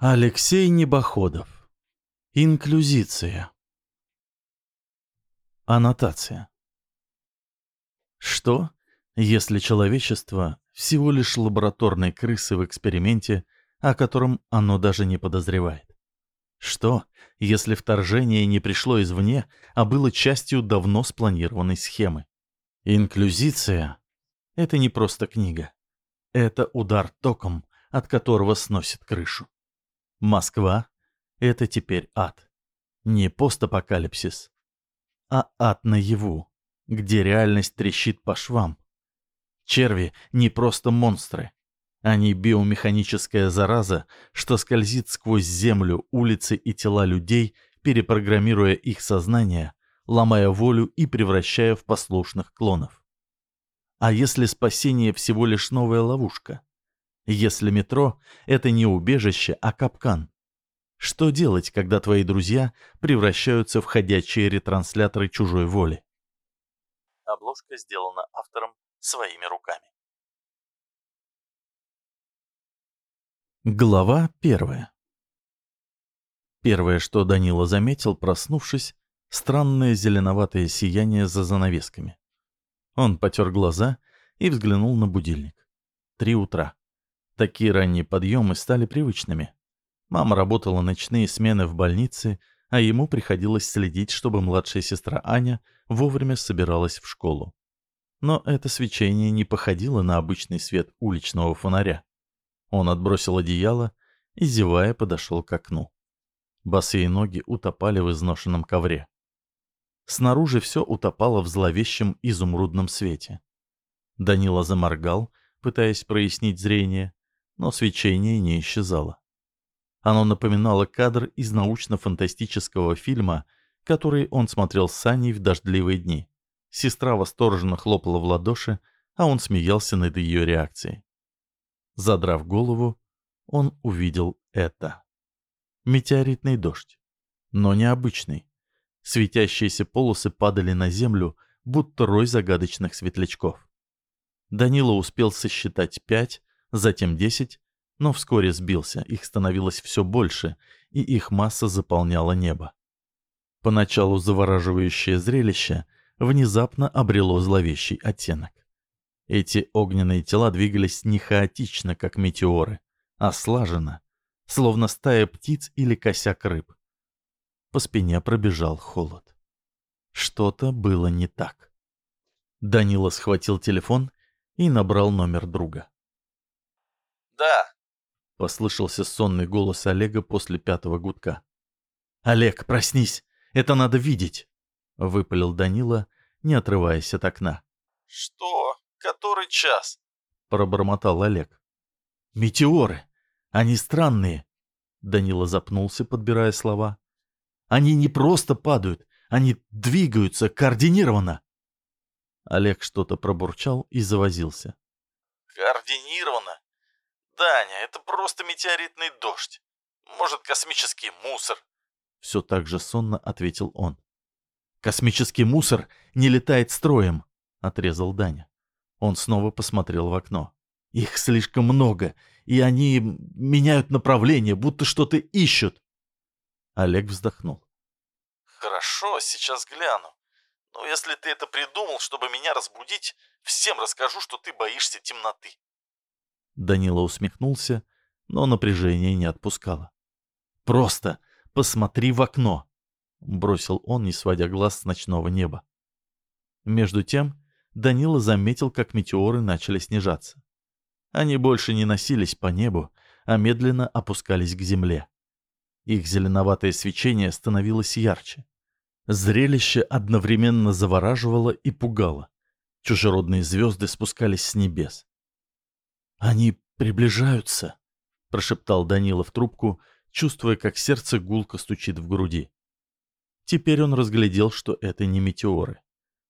Алексей Небоходов. Инклюзиция. Аннотация. Что, если человечество всего лишь лабораторные крысы в эксперименте, о котором оно даже не подозревает? Что, если вторжение не пришло извне, а было частью давно спланированной схемы? Инклюзиция — это не просто книга. Это удар током, от которого сносит крышу. Москва — это теперь ад. Не постапокалипсис, а ад наяву, где реальность трещит по швам. Черви не просто монстры. Они биомеханическая зараза, что скользит сквозь землю, улицы и тела людей, перепрограммируя их сознание, ломая волю и превращая в послушных клонов. А если спасение всего лишь новая ловушка? Если метро — это не убежище, а капкан? Что делать, когда твои друзья превращаются в ходячие ретрансляторы чужой воли? Обложка сделана автором своими руками. Глава первая. Первое, что Данила заметил, проснувшись, странное зеленоватое сияние за занавесками. Он потер глаза и взглянул на будильник. Три утра. Такие ранние подъемы стали привычными. Мама работала ночные смены в больнице, а ему приходилось следить, чтобы младшая сестра Аня вовремя собиралась в школу. Но это свечение не походило на обычный свет уличного фонаря. Он отбросил одеяло и, зевая, подошел к окну. Босые ноги утопали в изношенном ковре. Снаружи все утопало в зловещем изумрудном свете. Данила заморгал, пытаясь прояснить зрение, но свечение не исчезало. Оно напоминало кадр из научно-фантастического фильма, который он смотрел с Саней в дождливые дни. Сестра восторженно хлопала в ладоши, а он смеялся над ее реакцией. Задрав голову, он увидел это. Метеоритный дождь. Но необычный. Светящиеся полосы падали на землю, будто рой загадочных светлячков. Данила успел сосчитать пять, затем десять, но вскоре сбился, их становилось все больше, и их масса заполняла небо. Поначалу завораживающее зрелище внезапно обрело зловещий оттенок. Эти огненные тела двигались не хаотично, как метеоры, а слаженно, словно стая птиц или косяк рыб. По спине пробежал холод. Что-то было не так. Данила схватил телефон и набрал номер друга. «Да», — послышался сонный голос Олега после пятого гудка. «Олег, проснись! Это надо видеть!» — выпалил Данила, не отрываясь от окна. «Что? Который час?» — пробормотал Олег. «Метеоры! Они странные!» Данила запнулся, подбирая слова. «Они не просто падают, они двигаются координированно!» Олег что-то пробурчал и завозился. «Координированно? Даня, это просто метеоритный дождь. Может, космический мусор?» Все так же сонно ответил он. «Космический мусор не летает строем», — отрезал Даня. Он снова посмотрел в окно. «Их слишком много, и они меняют направление, будто что-то ищут». Олег вздохнул. «Хорошо, сейчас гляну. Но если ты это придумал, чтобы меня разбудить, всем расскажу, что ты боишься темноты». Данила усмехнулся, но напряжение не отпускало. «Просто посмотри в окно!» — бросил он, не сводя глаз с ночного неба. Между тем Данила заметил, как метеоры начали снижаться. Они больше не носились по небу, а медленно опускались к земле. Их зеленоватое свечение становилось ярче. Зрелище одновременно завораживало и пугало. Чужеродные звезды спускались с небес. «Они приближаются», — прошептал Данила в трубку, чувствуя, как сердце гулко стучит в груди. Теперь он разглядел, что это не метеоры.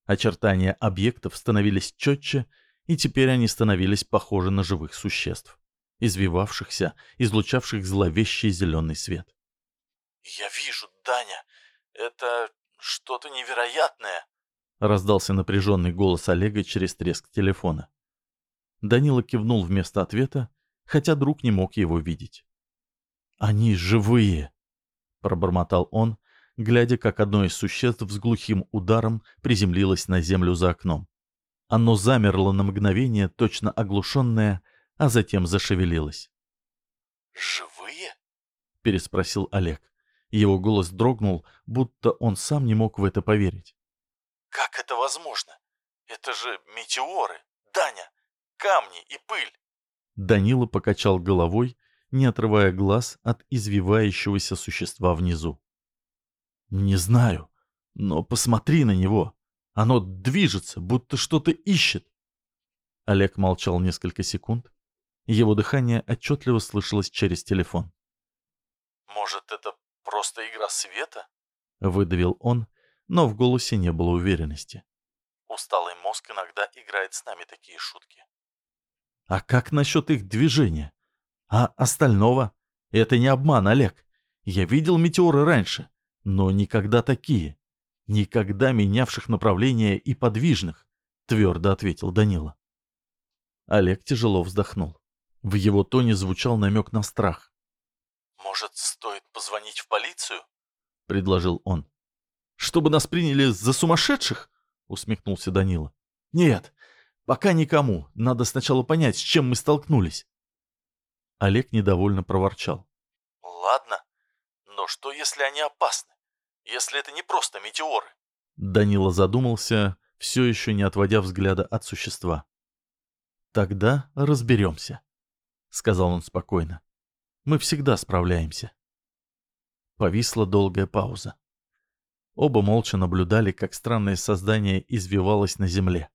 Очертания объектов становились четче, и теперь они становились похожи на живых существ, извивавшихся, излучавших зловещий зеленый свет. «Я вижу, Даня, это что-то невероятное!» раздался напряженный голос Олега через треск телефона. Данила кивнул вместо ответа, хотя друг не мог его видеть. «Они живые!» — пробормотал он, глядя, как одно из существ с глухим ударом приземлилось на землю за окном. Оно замерло на мгновение, точно оглушенное, а затем зашевелилось. «Живые?» — переспросил Олег. Его голос дрогнул, будто он сам не мог в это поверить. «Как это возможно? Это же метеоры, Даня, камни и пыль!» Данила покачал головой, не отрывая глаз от извивающегося существа внизу. «Не знаю, но посмотри на него. Оно движется, будто что-то ищет». Олег молчал несколько секунд. Его дыхание отчетливо слышалось через телефон. «Может, это просто игра света?» — выдавил он, но в голосе не было уверенности. «Усталый мозг иногда играет с нами такие шутки». «А как насчет их движения? А остального? Это не обман, Олег. Я видел метеоры раньше, но никогда такие. Никогда менявших направление и подвижных», — твердо ответил Данила. Олег тяжело вздохнул. В его тоне звучал намек на страх. «Может, стоит позвонить в полицию?» — предложил он. «Чтобы нас приняли за сумасшедших?» — усмехнулся Данила. «Нет, пока никому. Надо сначала понять, с чем мы столкнулись». Олег недовольно проворчал. «Ладно, но что, если они опасны? Если это не просто метеоры?» Данила задумался, все еще не отводя взгляда от существа. «Тогда разберемся», — сказал он спокойно. Мы всегда справляемся. Повисла долгая пауза. Оба молча наблюдали, как странное создание извивалось на земле.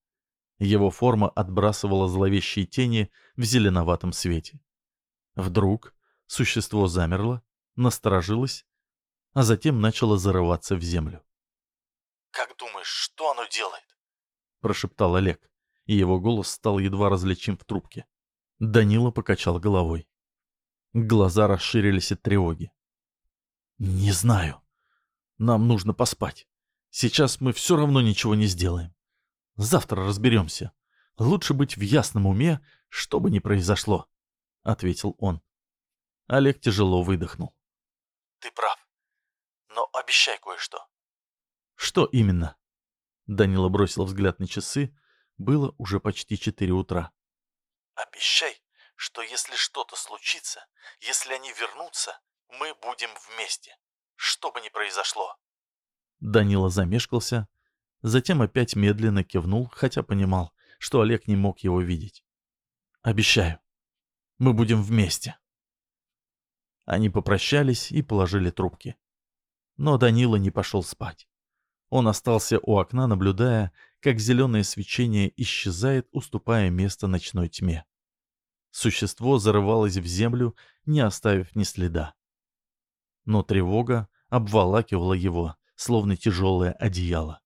Его форма отбрасывала зловещие тени в зеленоватом свете. Вдруг существо замерло, насторожилось, а затем начало зарываться в землю. «Как думаешь, что оно делает?» — прошептал Олег, и его голос стал едва различим в трубке. Данила покачал головой. Глаза расширились от тревоги. «Не знаю. Нам нужно поспать. Сейчас мы все равно ничего не сделаем. Завтра разберемся. Лучше быть в ясном уме, что бы ни произошло», — ответил он. Олег тяжело выдохнул. «Ты прав. Но обещай кое-что». «Что именно?» Данила бросил взгляд на часы. Было уже почти четыре утра. «Обещай, что если что-то случится, если они вернутся, мы будем вместе, что бы ни произошло. Данила замешкался, затем опять медленно кивнул, хотя понимал, что Олег не мог его видеть. «Обещаю, мы будем вместе». Они попрощались и положили трубки. Но Данила не пошел спать. Он остался у окна, наблюдая, как зеленое свечение исчезает, уступая место ночной тьме. Существо зарывалось в землю, не оставив ни следа. Но тревога обволакивала его, словно тяжелое одеяло.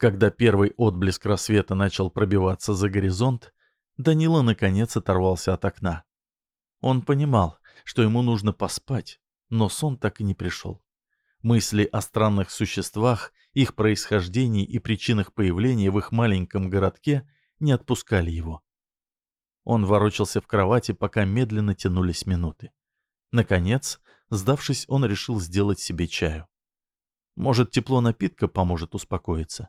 Когда первый отблеск рассвета начал пробиваться за горизонт, Данила наконец оторвался от окна. Он понимал, что ему нужно поспать, но сон так и не пришел. Мысли о странных существах, их происхождении и причинах появления в их маленьком городке не отпускали его. Он ворочался в кровати, пока медленно тянулись минуты. Наконец, сдавшись, он решил сделать себе чаю. Может, тепло напитка поможет успокоиться.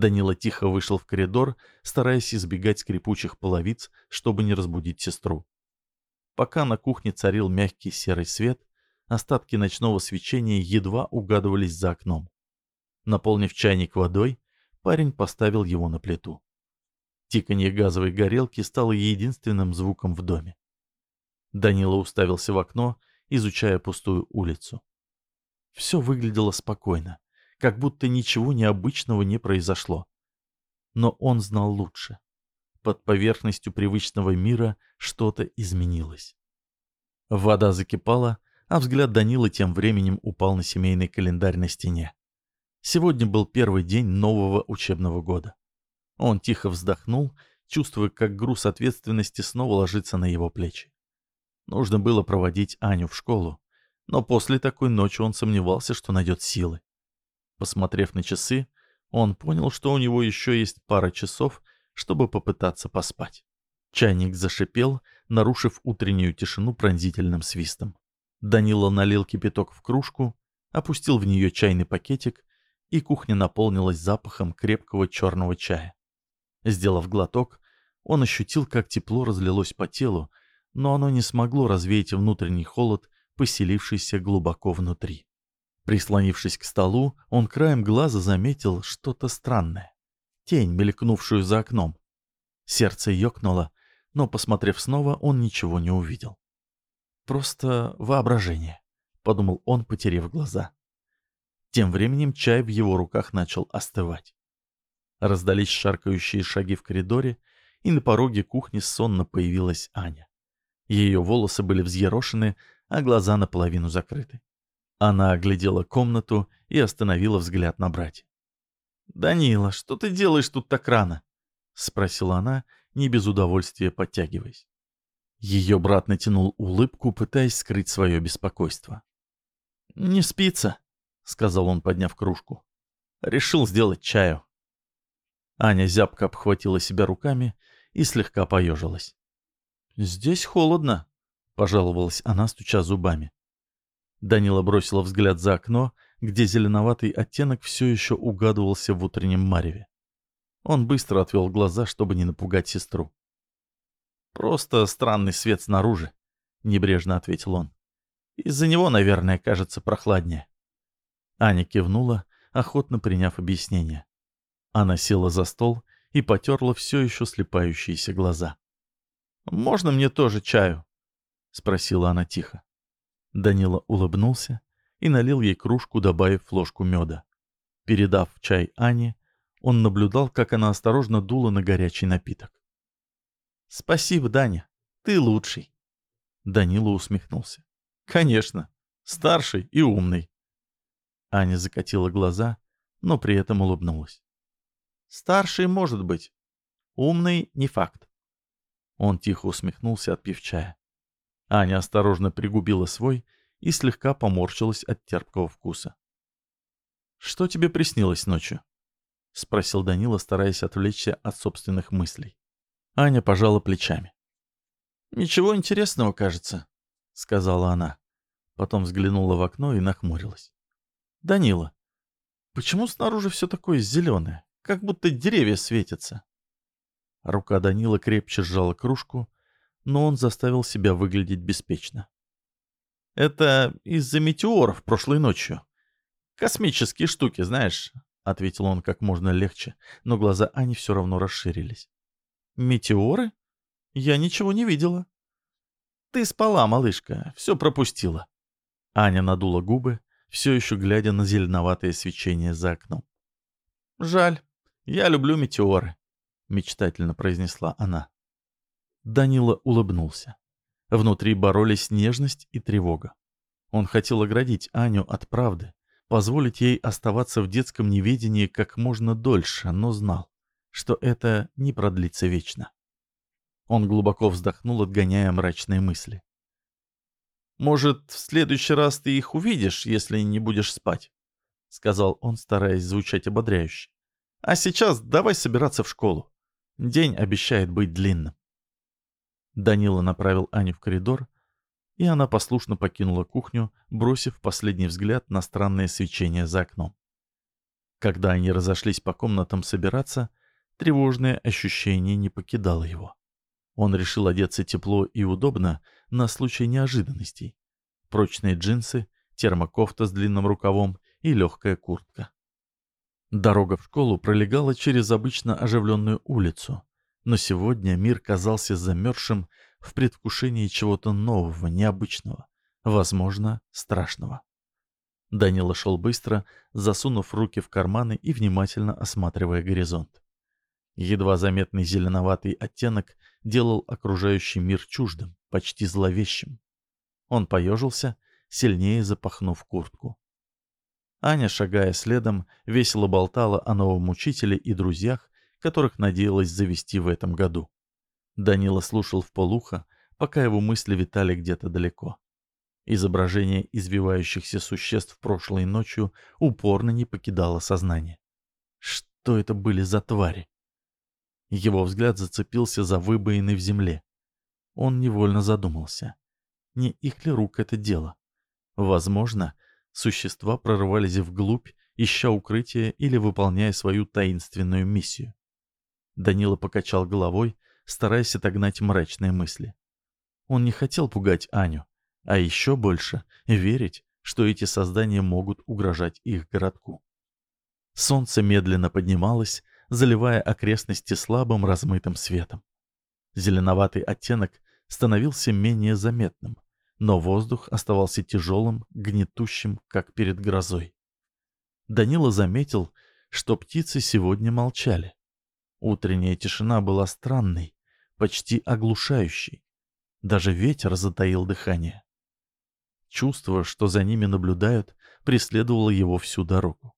Данила тихо вышел в коридор, стараясь избегать скрипучих половиц, чтобы не разбудить сестру. Пока на кухне царил мягкий серый свет, остатки ночного свечения едва угадывались за окном. Наполнив чайник водой, парень поставил его на плиту. Тиканье газовой горелки стало единственным звуком в доме. Данила уставился в окно, изучая пустую улицу. Все выглядело спокойно, как будто ничего необычного не произошло. Но он знал лучше. Под поверхностью привычного мира что-то изменилось. Вода закипала, а взгляд Данила тем временем упал на семейный календарь на стене. Сегодня был первый день нового учебного года. Он тихо вздохнул, чувствуя, как груз ответственности снова ложится на его плечи. Нужно было проводить Аню в школу, но после такой ночи он сомневался, что найдет силы. Посмотрев на часы, он понял, что у него еще есть пара часов, чтобы попытаться поспать. Чайник зашипел, нарушив утреннюю тишину пронзительным свистом. Данила налил кипяток в кружку, опустил в нее чайный пакетик, и кухня наполнилась запахом крепкого черного чая. Сделав глоток, он ощутил, как тепло разлилось по телу, но оно не смогло развеять внутренний холод, поселившийся глубоко внутри. Прислонившись к столу, он краем глаза заметил что-то странное. Тень, мелькнувшую за окном. Сердце ёкнуло, но, посмотрев снова, он ничего не увидел. «Просто воображение», — подумал он, потеряв глаза. Тем временем чай в его руках начал остывать. Раздались шаркающие шаги в коридоре, и на пороге кухни сонно появилась Аня. Ее волосы были взъерошены, а глаза наполовину закрыты. Она оглядела комнату и остановила взгляд на братья. «Данила, что ты делаешь тут так рано?» — спросила она, не без удовольствия подтягиваясь. Ее брат натянул улыбку, пытаясь скрыть свое беспокойство. «Не спится», — сказал он, подняв кружку. «Решил сделать чаю». Аня зябко обхватила себя руками и слегка поежилась. «Здесь холодно», — пожаловалась она, стуча зубами. Данила бросила взгляд за окно, где зеленоватый оттенок все еще угадывался в утреннем мареве. Он быстро отвел глаза, чтобы не напугать сестру. «Просто странный свет снаружи», — небрежно ответил он. «Из-за него, наверное, кажется прохладнее». Аня кивнула, охотно приняв объяснение. Она села за стол и потерла все еще слепающиеся глаза. «Можно мне тоже чаю?» — спросила она тихо. Данила улыбнулся и налил ей кружку, добавив ложку меда. Передав чай Ане, он наблюдал, как она осторожно дула на горячий напиток. «Спасибо, Даня, ты лучший». Данила усмехнулся. «Конечно, старший и умный». Аня закатила глаза, но при этом улыбнулась. «Старший может быть, умный не факт». Он тихо усмехнулся, отпив чая. Аня осторожно пригубила свой и слегка поморщилась от терпкого вкуса. «Что тебе приснилось ночью?» — спросил Данила, стараясь отвлечься от собственных мыслей. Аня пожала плечами. «Ничего интересного, кажется», — сказала она. Потом взглянула в окно и нахмурилась. «Данила, почему снаружи все такое зеленое, как будто деревья светятся?» Рука Данила крепче сжала кружку, но он заставил себя выглядеть беспечно. «Это из-за метеоров прошлой ночью. Космические штуки, знаешь», — ответил он как можно легче, но глаза Ани все равно расширились. «Метеоры? Я ничего не видела». «Ты спала, малышка, все пропустила». Аня надула губы, все еще глядя на зеленоватое свечение за окном. «Жаль, я люблю метеоры», — мечтательно произнесла она. Данила улыбнулся. Внутри боролись нежность и тревога. Он хотел оградить Аню от правды, позволить ей оставаться в детском неведении как можно дольше, но знал, что это не продлится вечно. Он глубоко вздохнул, отгоняя мрачные мысли. «Может, в следующий раз ты их увидишь, если не будешь спать?» — сказал он, стараясь звучать ободряюще. «А сейчас давай собираться в школу. День обещает быть длинным». Данила направил Аню в коридор, и она послушно покинула кухню, бросив последний взгляд на странное свечение за окном. Когда они разошлись по комнатам собираться, тревожное ощущение не покидало его. Он решил одеться тепло и удобно на случай неожиданностей. Прочные джинсы, термокофта с длинным рукавом и легкая куртка. Дорога в школу пролегала через обычно оживленную улицу, но сегодня мир казался замерзшим в предвкушении чего-то нового, необычного, возможно, страшного. Данила шел быстро, засунув руки в карманы и внимательно осматривая горизонт. Едва заметный зеленоватый оттенок делал окружающий мир чуждым, почти зловещим. Он поежился, сильнее запахнув куртку. Аня, шагая следом, весело болтала о новом учителе и друзьях, которых надеялась завести в этом году. Данила слушал в полухо, пока его мысли витали где-то далеко. Изображение извивающихся существ прошлой ночью упорно не покидало сознание. Что это были за твари? Его взгляд зацепился за выбоины в земле. Он невольно задумался. Не их ли рук это дело? Возможно, существа прорывались вглубь, ища укрытие или выполняя свою таинственную миссию. Данила покачал головой, стараясь отогнать мрачные мысли. Он не хотел пугать Аню, а еще больше верить, что эти создания могут угрожать их городку. Солнце медленно поднималось, заливая окрестности слабым размытым светом. Зеленоватый оттенок становился менее заметным, но воздух оставался тяжелым, гнетущим, как перед грозой. Данила заметил, что птицы сегодня молчали. Утренняя тишина была странной, почти оглушающей. Даже ветер затаил дыхание. Чувство, что за ними наблюдают, преследовало его всю дорогу.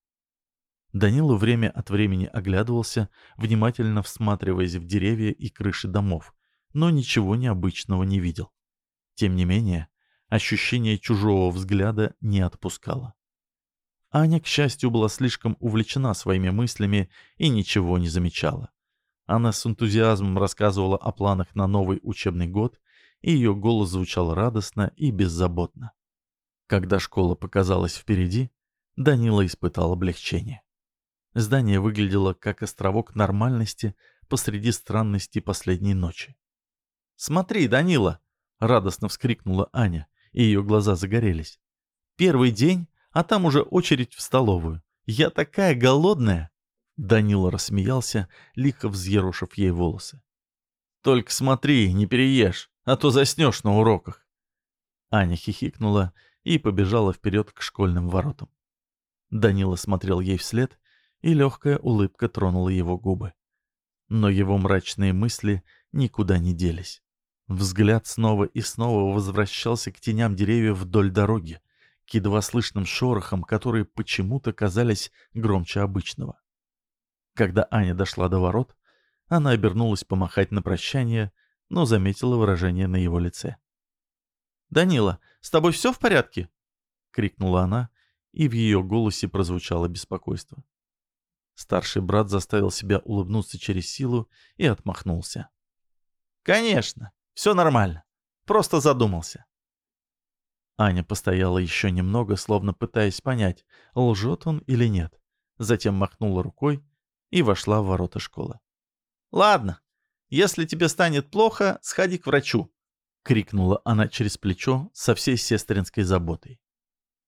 Данила время от времени оглядывался, внимательно всматриваясь в деревья и крыши домов, но ничего необычного не видел. Тем не менее, ощущение чужого взгляда не отпускало. Аня, к счастью, была слишком увлечена своими мыслями и ничего не замечала. Она с энтузиазмом рассказывала о планах на новый учебный год, и ее голос звучал радостно и беззаботно. Когда школа показалась впереди, Данила испытал облегчение. Здание выглядело как островок нормальности посреди странности последней ночи. «Смотри, Данила!» — радостно вскрикнула Аня, и ее глаза загорелись. «Первый день, а там уже очередь в столовую. Я такая голодная!» Данила рассмеялся, лихо взъерошив ей волосы. «Только смотри, не переешь, а то заснешь на уроках!» Аня хихикнула и побежала вперед к школьным воротам. Данила смотрел ей вслед, и легкая улыбка тронула его губы. Но его мрачные мысли никуда не делись. Взгляд снова и снова возвращался к теням деревьев вдоль дороги, к едва слышным шорохам, которые почему-то казались громче обычного. Когда Аня дошла до ворот, она обернулась помахать на прощание, но заметила выражение на его лице. «Данила, с тобой все в порядке?» — крикнула она, и в ее голосе прозвучало беспокойство. Старший брат заставил себя улыбнуться через силу и отмахнулся. «Конечно!» Все нормально. Просто задумался. Аня постояла еще немного, словно пытаясь понять, лжет он или нет. Затем махнула рукой и вошла в ворота школы. «Ладно, если тебе станет плохо, сходи к врачу», — крикнула она через плечо со всей сестринской заботой.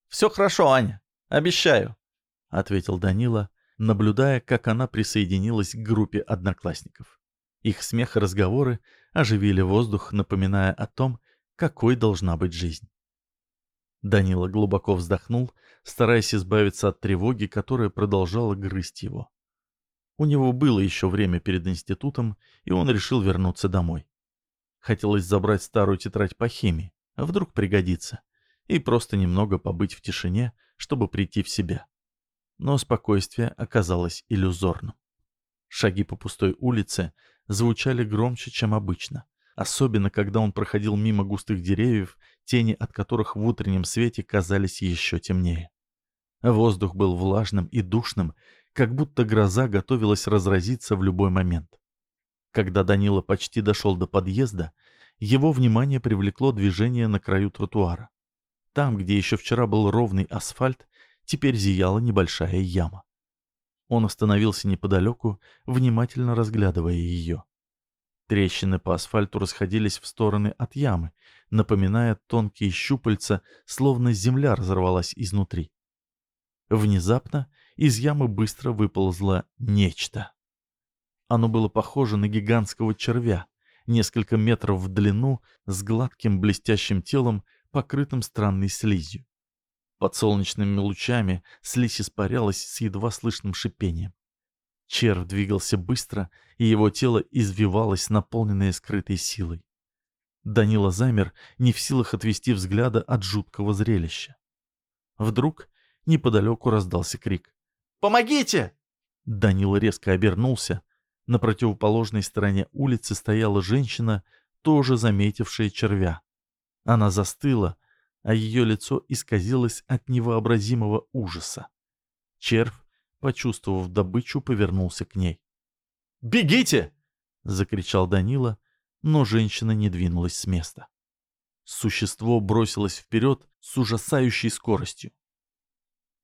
«Все хорошо, Аня, обещаю», — ответил Данила, наблюдая, как она присоединилась к группе одноклассников. Их смех и разговоры оживили воздух, напоминая о том, какой должна быть жизнь. Данила глубоко вздохнул, стараясь избавиться от тревоги, которая продолжала грызть его. У него было еще время перед институтом, и он решил вернуться домой. Хотелось забрать старую тетрадь по химии, а вдруг пригодится, и просто немного побыть в тишине, чтобы прийти в себя. Но спокойствие оказалось иллюзорным. Шаги по пустой улице звучали громче, чем обычно. Особенно, когда он проходил мимо густых деревьев, тени от которых в утреннем свете казались еще темнее. Воздух был влажным и душным, как будто гроза готовилась разразиться в любой момент. Когда Данила почти дошел до подъезда, его внимание привлекло движение на краю тротуара. Там, где еще вчера был ровный асфальт, теперь зияла небольшая яма. Он остановился неподалеку, внимательно разглядывая ее. Трещины по асфальту расходились в стороны от ямы, напоминая тонкие щупальца, словно земля разорвалась изнутри. Внезапно из ямы быстро выползло нечто. Оно было похоже на гигантского червя, несколько метров в длину, с гладким блестящим телом, покрытым странной слизью. Под солнечными лучами слизь испарялась с едва слышным шипением. Червь двигался быстро, и его тело извивалось, наполненное скрытой силой. Данила замер, не в силах отвести взгляда от жуткого зрелища. Вдруг неподалеку раздался крик. «Помогите!» Данила резко обернулся. На противоположной стороне улицы стояла женщина, тоже заметившая червя. Она застыла, а ее лицо исказилось от невообразимого ужаса. Червь, почувствовав добычу, повернулся к ней. «Бегите!» — закричал Данила, но женщина не двинулась с места. Существо бросилось вперед, с ужасающей скоростью.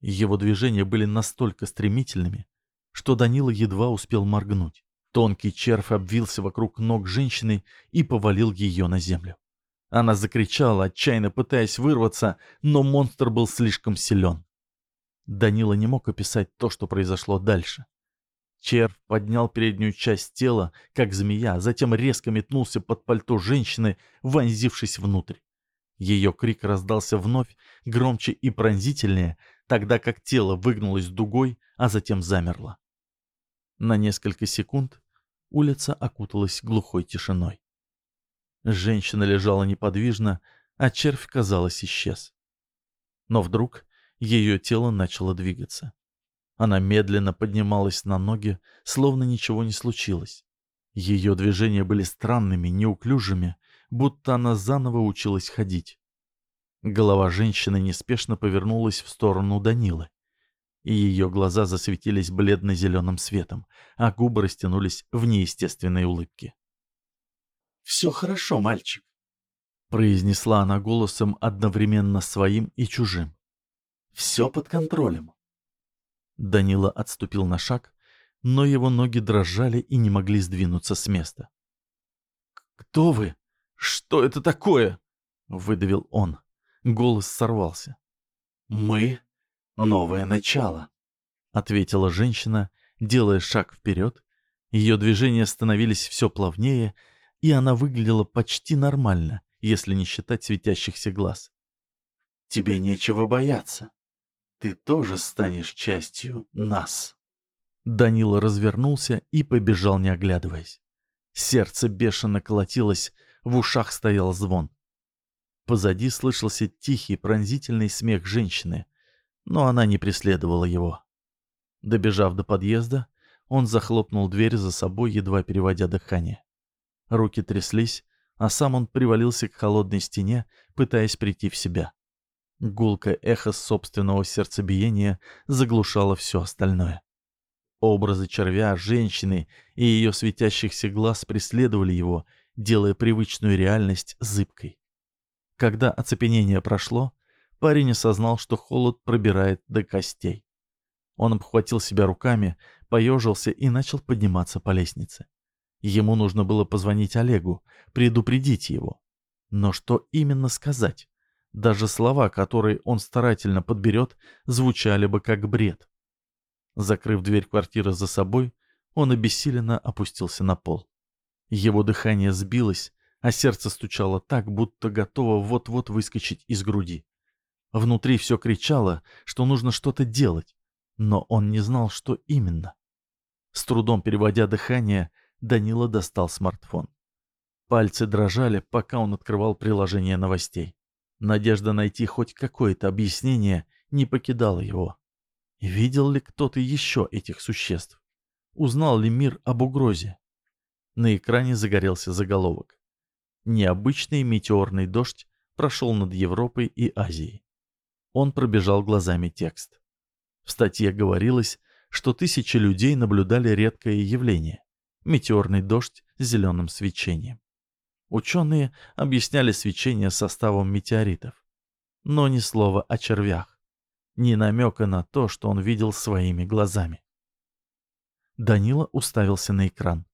Его движения были настолько стремительными, что Данила едва успел моргнуть. Тонкий червь обвился вокруг ног женщины и повалил ее на землю. Она закричала, отчаянно пытаясь вырваться, но монстр был слишком силен. Данила не мог описать то, что произошло дальше. Червь поднял переднюю часть тела, как змея, затем резко метнулся под пальто женщины, вонзившись внутрь. Ее крик раздался вновь, громче и пронзительнее, тогда как тело выгнулось дугой, а затем замерло. На несколько секунд улица окуталась глухой тишиной. Женщина лежала неподвижно, а червь, казалось, исчез. Но вдруг ее тело начало двигаться. Она медленно поднималась на ноги, словно ничего не случилось. Ее движения были странными, неуклюжими, будто она заново училась ходить. Голова женщины неспешно повернулась в сторону Данилы, и ее глаза засветились бледно-зеленым светом, а губы растянулись в неестественной улыбке. «Все хорошо, мальчик», — произнесла она голосом одновременно своим и чужим. «Все под контролем». Данила отступил на шаг, но его ноги дрожали и не могли сдвинуться с места. «Кто вы? Что это такое?» — выдавил он. Голос сорвался. «Мы — новое начало», — ответила женщина, делая шаг вперед. Ее движения становились все плавнее, и она выглядела почти нормально, если не считать светящихся глаз. «Тебе нечего бояться ты тоже станешь частью нас. Данила развернулся и побежал, не оглядываясь. Сердце бешено колотилось, в ушах стоял звон. Позади слышался тихий пронзительный смех женщины, но она не преследовала его. Добежав до подъезда, он захлопнул дверь за собой, едва переводя дыхание. Руки тряслись, а сам он привалился к холодной стене, пытаясь прийти в себя. Гулкое эхо собственного сердцебиения заглушало все остальное. Образы червя, женщины и ее светящихся глаз преследовали его, делая привычную реальность зыбкой. Когда оцепенение прошло, парень осознал, что холод пробирает до костей. Он обхватил себя руками, поежился и начал подниматься по лестнице. Ему нужно было позвонить Олегу, предупредить его. Но что именно сказать? Даже слова, которые он старательно подберет, звучали бы как бред. Закрыв дверь квартиры за собой, он обессиленно опустился на пол. Его дыхание сбилось, а сердце стучало так, будто готово вот-вот выскочить из груди. Внутри все кричало, что нужно что-то делать, но он не знал, что именно. С трудом переводя дыхание, Данила достал смартфон. Пальцы дрожали, пока он открывал приложение новостей. Надежда найти хоть какое-то объяснение не покидала его. Видел ли кто-то еще этих существ? Узнал ли мир об угрозе? На экране загорелся заголовок. Необычный метеорный дождь прошел над Европой и Азией. Он пробежал глазами текст. В статье говорилось, что тысячи людей наблюдали редкое явление – метеорный дождь с зеленым свечением. Ученые объясняли свечение составом метеоритов. Но ни слова о червях, ни намека на то, что он видел своими глазами. Данила уставился на экран.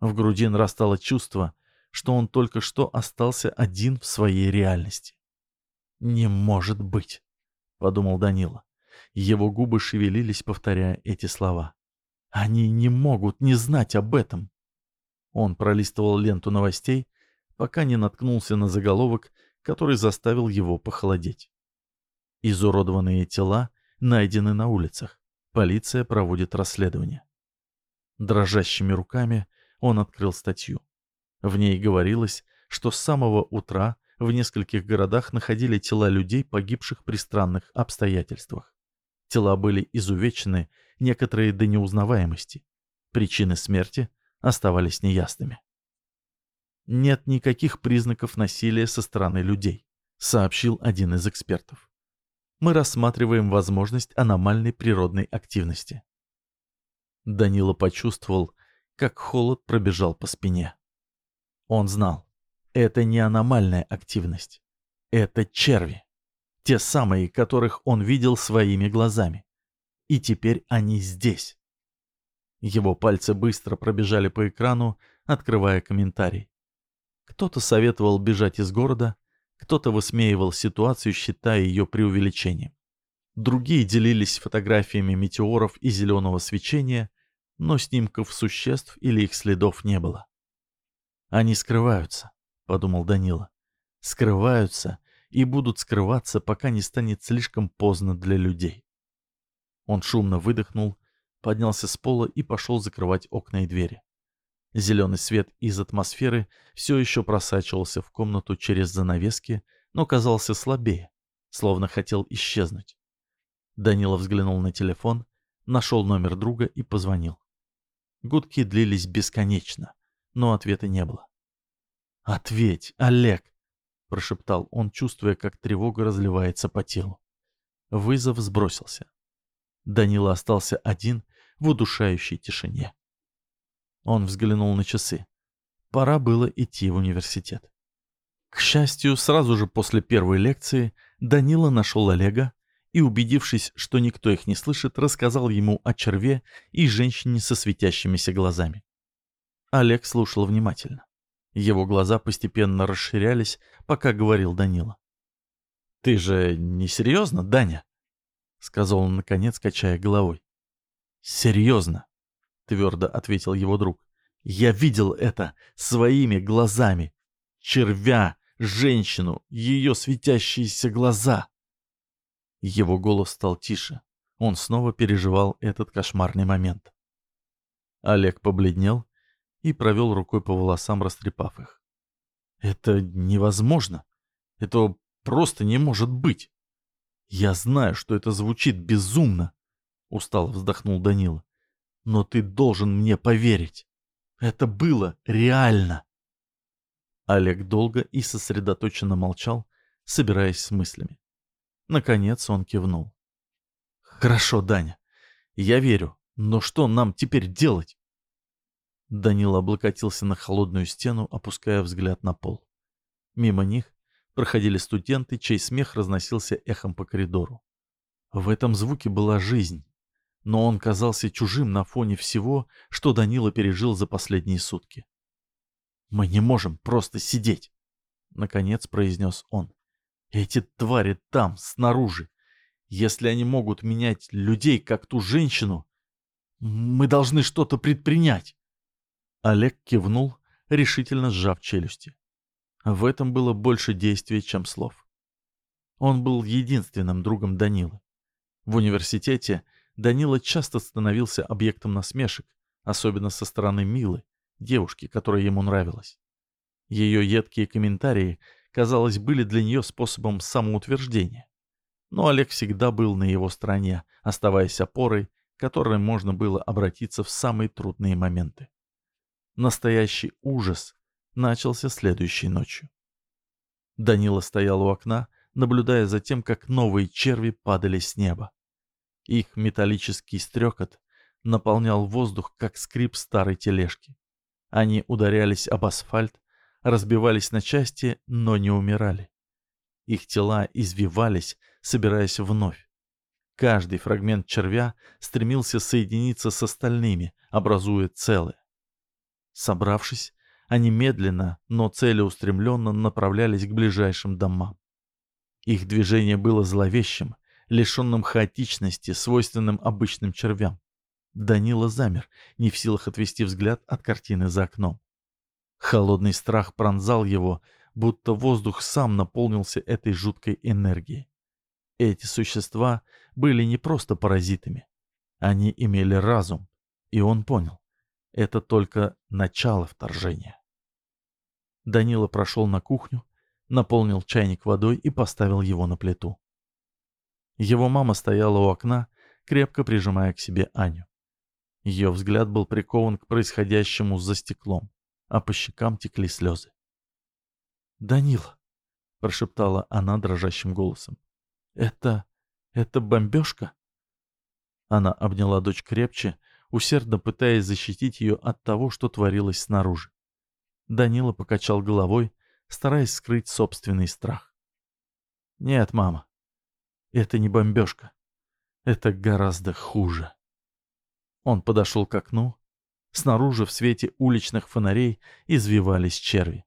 В груди нарастало чувство, что он только что остался один в своей реальности. «Не может быть», — подумал Данила. Его губы шевелились, повторяя эти слова. «Они не могут не знать об этом». Он пролистывал ленту новостей, пока не наткнулся на заголовок, который заставил его похолодеть. Изуродованные тела найдены на улицах. Полиция проводит расследование. Дрожащими руками он открыл статью. В ней говорилось, что с самого утра в нескольких городах находили тела людей, погибших при странных обстоятельствах. Тела были изувечены, некоторые до неузнаваемости. Причины смерти оставались неясными. Нет никаких признаков насилия со стороны людей, сообщил один из экспертов. Мы рассматриваем возможность аномальной природной активности. Данила почувствовал, как холод пробежал по спине. Он знал, это не аномальная активность, это черви. Те самые, которых он видел своими глазами. И теперь они здесь. Его пальцы быстро пробежали по экрану, открывая комментарий. Кто-то советовал бежать из города, кто-то высмеивал ситуацию, считая ее преувеличением. Другие делились фотографиями метеоров и зеленого свечения, но снимков существ или их следов не было. «Они скрываются», — подумал Данила. «Скрываются и будут скрываться, пока не станет слишком поздно для людей». Он шумно выдохнул, поднялся с пола и пошел закрывать окна и двери. Зеленый свет из атмосферы все еще просачивался в комнату через занавески, но казался слабее, словно хотел исчезнуть. Данила взглянул на телефон, нашел номер друга и позвонил. Гудки длились бесконечно, но ответа не было. «Ответь, Олег!» — прошептал он, чувствуя, как тревога разливается по телу. Вызов сбросился. Данила остался один в удушающей тишине. Он взглянул на часы. Пора было идти в университет. К счастью, сразу же после первой лекции Данила нашел Олега и, убедившись, что никто их не слышит, рассказал ему о черве и женщине со светящимися глазами. Олег слушал внимательно. Его глаза постепенно расширялись, пока говорил Данила. «Ты же не серьезно, Даня?» — сказал он, наконец, качая головой. «Серьезно», — твердо ответил его друг. «Я видел это своими глазами. Червя, женщину, ее светящиеся глаза». Его голос стал тише. Он снова переживал этот кошмарный момент. Олег побледнел и провел рукой по волосам, растрепав их. «Это невозможно. Это просто не может быть. Я знаю, что это звучит безумно», — устало вздохнул Данила. «Но ты должен мне поверить. Это было реально». Олег долго и сосредоточенно молчал, собираясь с мыслями. Наконец он кивнул. «Хорошо, Даня. Я верю. Но что нам теперь делать?» Данила облокотился на холодную стену, опуская взгляд на пол. Мимо них проходили студенты, чей смех разносился эхом по коридору. В этом звуке была жизнь, но он казался чужим на фоне всего, что Данила пережил за последние сутки. «Мы не можем просто сидеть», — наконец произнес он. Эти твари там, снаружи. Если они могут менять людей, как ту женщину, мы должны что-то предпринять. Олег кивнул, решительно сжав челюсти. В этом было больше действия, чем слов. Он был единственным другом Данилы. В университете Данила часто становился объектом насмешек, особенно со стороны Милы, девушки, которая ему нравилась. Ее едкие комментарии казалось, были для нее способом самоутверждения. Но Олег всегда был на его стороне, оставаясь опорой, к которой можно было обратиться в самые трудные моменты. Настоящий ужас начался следующей ночью. Данила стоял у окна, наблюдая за тем, как новые черви падали с неба. Их металлический стрекот наполнял воздух, как скрип старой тележки. Они ударялись об асфальт, разбивались на части, но не умирали. Их тела извивались, собираясь вновь. Каждый фрагмент червя стремился соединиться с остальными, образуя целое. Собравшись, они медленно, но целеустремленно направлялись к ближайшим домам. Их движение было зловещим, лишенным хаотичности, свойственным обычным червям. Данила замер, не в силах отвести взгляд от картины за окном. Холодный страх пронзал его, будто воздух сам наполнился этой жуткой энергией. Эти существа были не просто паразитами. Они имели разум, и он понял. Это только начало вторжения. Данила прошел на кухню, наполнил чайник водой и поставил его на плиту. Его мама стояла у окна, крепко прижимая к себе Аню. Ее взгляд был прикован к происходящему за стеклом а по щекам текли слезы. «Данила», — прошептала она дрожащим голосом, — «это... это бомбежка?» Она обняла дочь крепче, усердно пытаясь защитить ее от того, что творилось снаружи. Данила покачал головой, стараясь скрыть собственный страх. «Нет, мама, Это не бомбежка. Это гораздо хуже. Он подошел к окну. Снаружи в свете уличных фонарей извивались черви.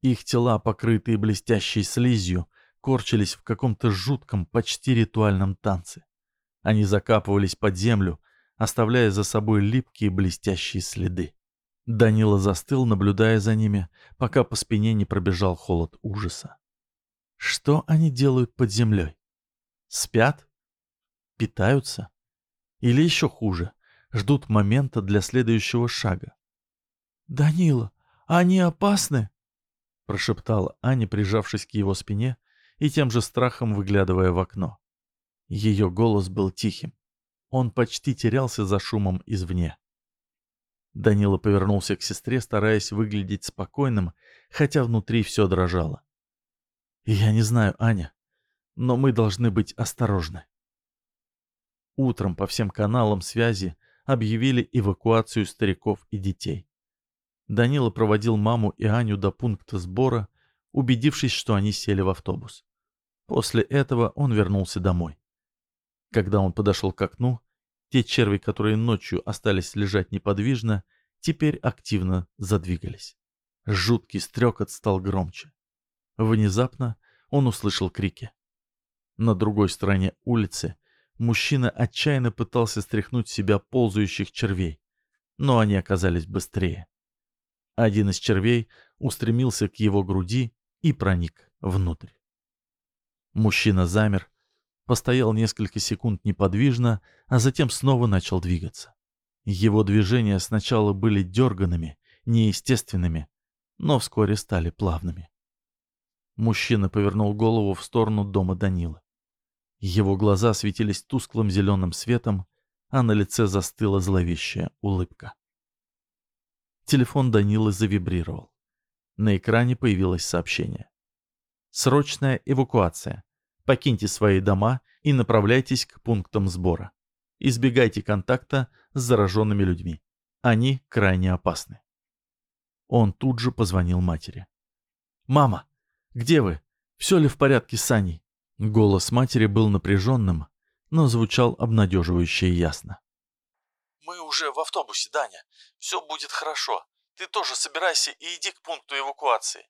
Их тела, покрытые блестящей слизью, корчились в каком-то жутком, почти ритуальном танце. Они закапывались под землю, оставляя за собой липкие блестящие следы. Данила застыл, наблюдая за ними, пока по спине не пробежал холод ужаса. Что они делают под землей? Спят? Питаются? Или еще хуже, ждут момента для следующего шага? «Данила, они опасны?» прошептала Аня, прижавшись к его спине и тем же страхом выглядывая в окно. Ее голос был тихим. Он почти терялся за шумом извне. Данила повернулся к сестре, стараясь выглядеть спокойным, хотя внутри все дрожало. «Я не знаю, Аня, но мы должны быть осторожны». Утром по всем каналам связи объявили эвакуацию стариков и детей. Данила проводил маму и Аню до пункта сбора, убедившись, что они сели в автобус. После этого он вернулся домой. Когда он подошел к окну, те черви, которые ночью остались лежать неподвижно, теперь активно задвигались. Жуткий стрекот стал громче. Внезапно он услышал крики. На другой стороне улицы мужчина отчаянно пытался стряхнуть с себя ползающих червей, но они оказались быстрее. Один из червей устремился к его груди и проник внутрь. Мужчина замер, постоял несколько секунд неподвижно, а затем снова начал двигаться. Его движения сначала были дерганными, неестественными, но вскоре стали плавными. Мужчина повернул голову в сторону дома Данила. Его глаза светились тусклым зеленым светом, а на лице застыла зловещая улыбка. Телефон Данилы завибрировал. На экране появилось сообщение. Срочная эвакуация. Покиньте свои дома и направляйтесь к пунктам сбора. Избегайте контакта с зараженными людьми. Они крайне опасны. Он тут же позвонил матери. «Мама, где вы? Все ли в порядке с Аней?» Голос матери был напряженным, но звучал обнадеживающе и ясно. «Мы уже в автобусе, Даня. Все будет хорошо. Ты тоже собирайся и иди к пункту эвакуации».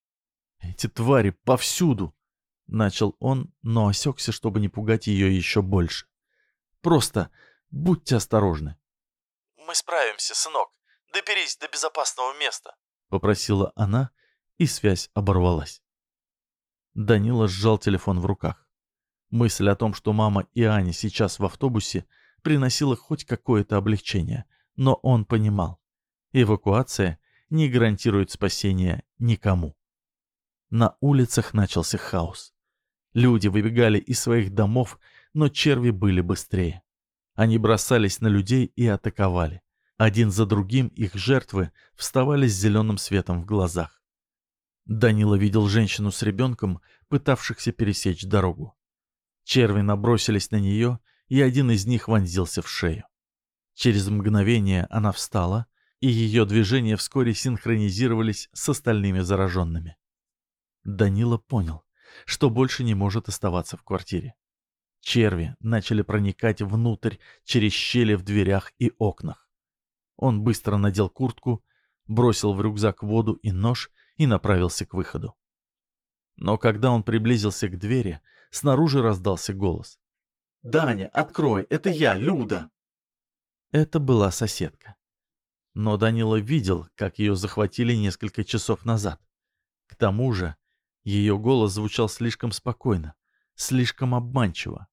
«Эти твари повсюду!» — начал он, но осекся, чтобы не пугать ее еще больше. «Просто будьте осторожны». «Мы справимся, сынок. Доберись до безопасного места», — попросила она, и связь оборвалась. Данила сжал телефон в руках. Мысль о том, что мама и Аня сейчас в автобусе, приносила хоть какое-то облегчение, но он понимал. Эвакуация не гарантирует спасения никому. На улицах начался хаос. Люди выбегали из своих домов, но черви были быстрее. Они бросались на людей и атаковали. Один за другим их жертвы вставали с зеленым светом в глазах. Данила видел женщину с ребенком, пытавшихся пересечь дорогу. Черви набросились на нее и один из них вонзился в шею. Через мгновение она встала, и ее движения вскоре синхронизировались с остальными зараженными. Данила понял, что больше не может оставаться в квартире. Черви начали проникать внутрь через щели в дверях и окнах. Он быстро надел куртку, бросил в рюкзак воду и нож и направился к выходу. Но когда он приблизился к двери, снаружи раздался голос. «Даня, открой, это я, Люда!» Это была соседка. Но Данила видел, как ее захватили несколько часов назад. К тому же, ее голос звучал слишком спокойно, слишком обманчиво.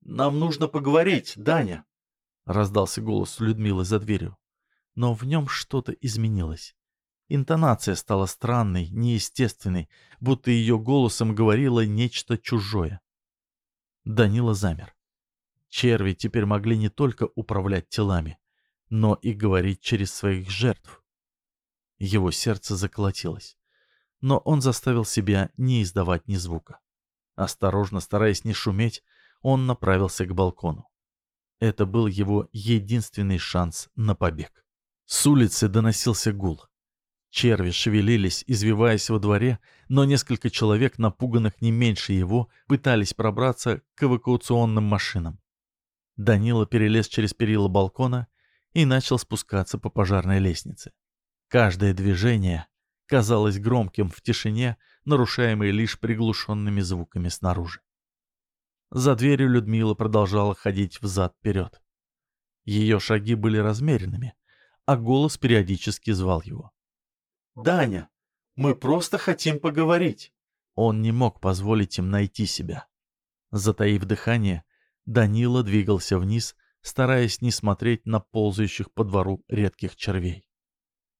«Нам нужно поговорить, Даня!» — раздался голос Людмилы за дверью. Но в нем что-то изменилось. Интонация стала странной, неестественной, будто ее голосом говорило нечто чужое. Данила замер. Черви теперь могли не только управлять телами, но и говорить через своих жертв. Его сердце заколотилось, но он заставил себя не издавать ни звука. Осторожно, стараясь не шуметь, он направился к балкону. Это был его единственный шанс на побег. С улицы доносился гул. Черви шевелились, извиваясь во дворе, но несколько человек, напуганных не меньше его, пытались пробраться к эвакуационным машинам. Данила перелез через перила балкона и начал спускаться по пожарной лестнице. Каждое движение казалось громким в тишине, нарушаемой лишь приглушенными звуками снаружи. За дверью Людмила продолжала ходить взад-вперед. Ее шаги были размеренными, а голос периодически звал его. «Даня, мы просто хотим поговорить». Он не мог позволить им найти себя. Затаив дыхание, Данила двигался вниз, стараясь не смотреть на ползающих по двору редких червей.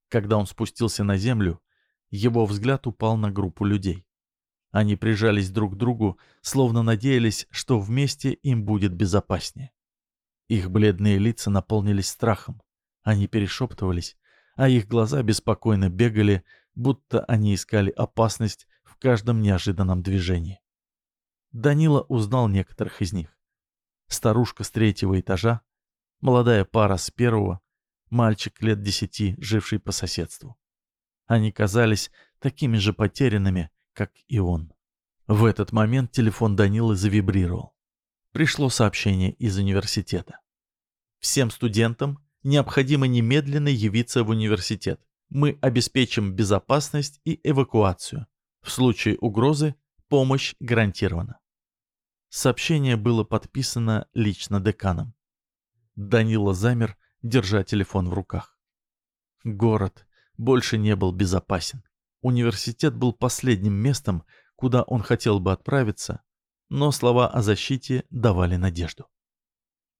Когда он спустился на землю, его взгляд упал на группу людей. Они прижались друг к другу, словно надеялись, что вместе им будет безопаснее. Их бледные лица наполнились страхом. Они перешептывались, а их глаза беспокойно бегали, будто они искали опасность в каждом неожиданном движении. Данила узнал некоторых из них. Старушка с третьего этажа, молодая пара с первого, мальчик лет десяти, живший по соседству. Они казались такими же потерянными, как и он. В этот момент телефон Данилы завибрировал. Пришло сообщение из университета. Всем студентам необходимо немедленно явиться в университет. Мы обеспечим безопасность и эвакуацию. В случае угрозы помощь гарантирована. Сообщение было подписано лично деканом. Данила замер, держа телефон в руках. Город больше не был безопасен. Университет был последним местом, куда он хотел бы отправиться, но слова о защите давали надежду.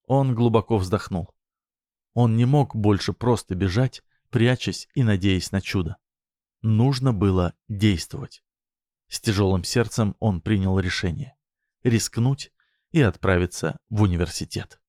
Он глубоко вздохнул. Он не мог больше просто бежать, прячась и надеясь на чудо. Нужно было действовать. С тяжелым сердцем он принял решение — рискнуть и отправиться в университет.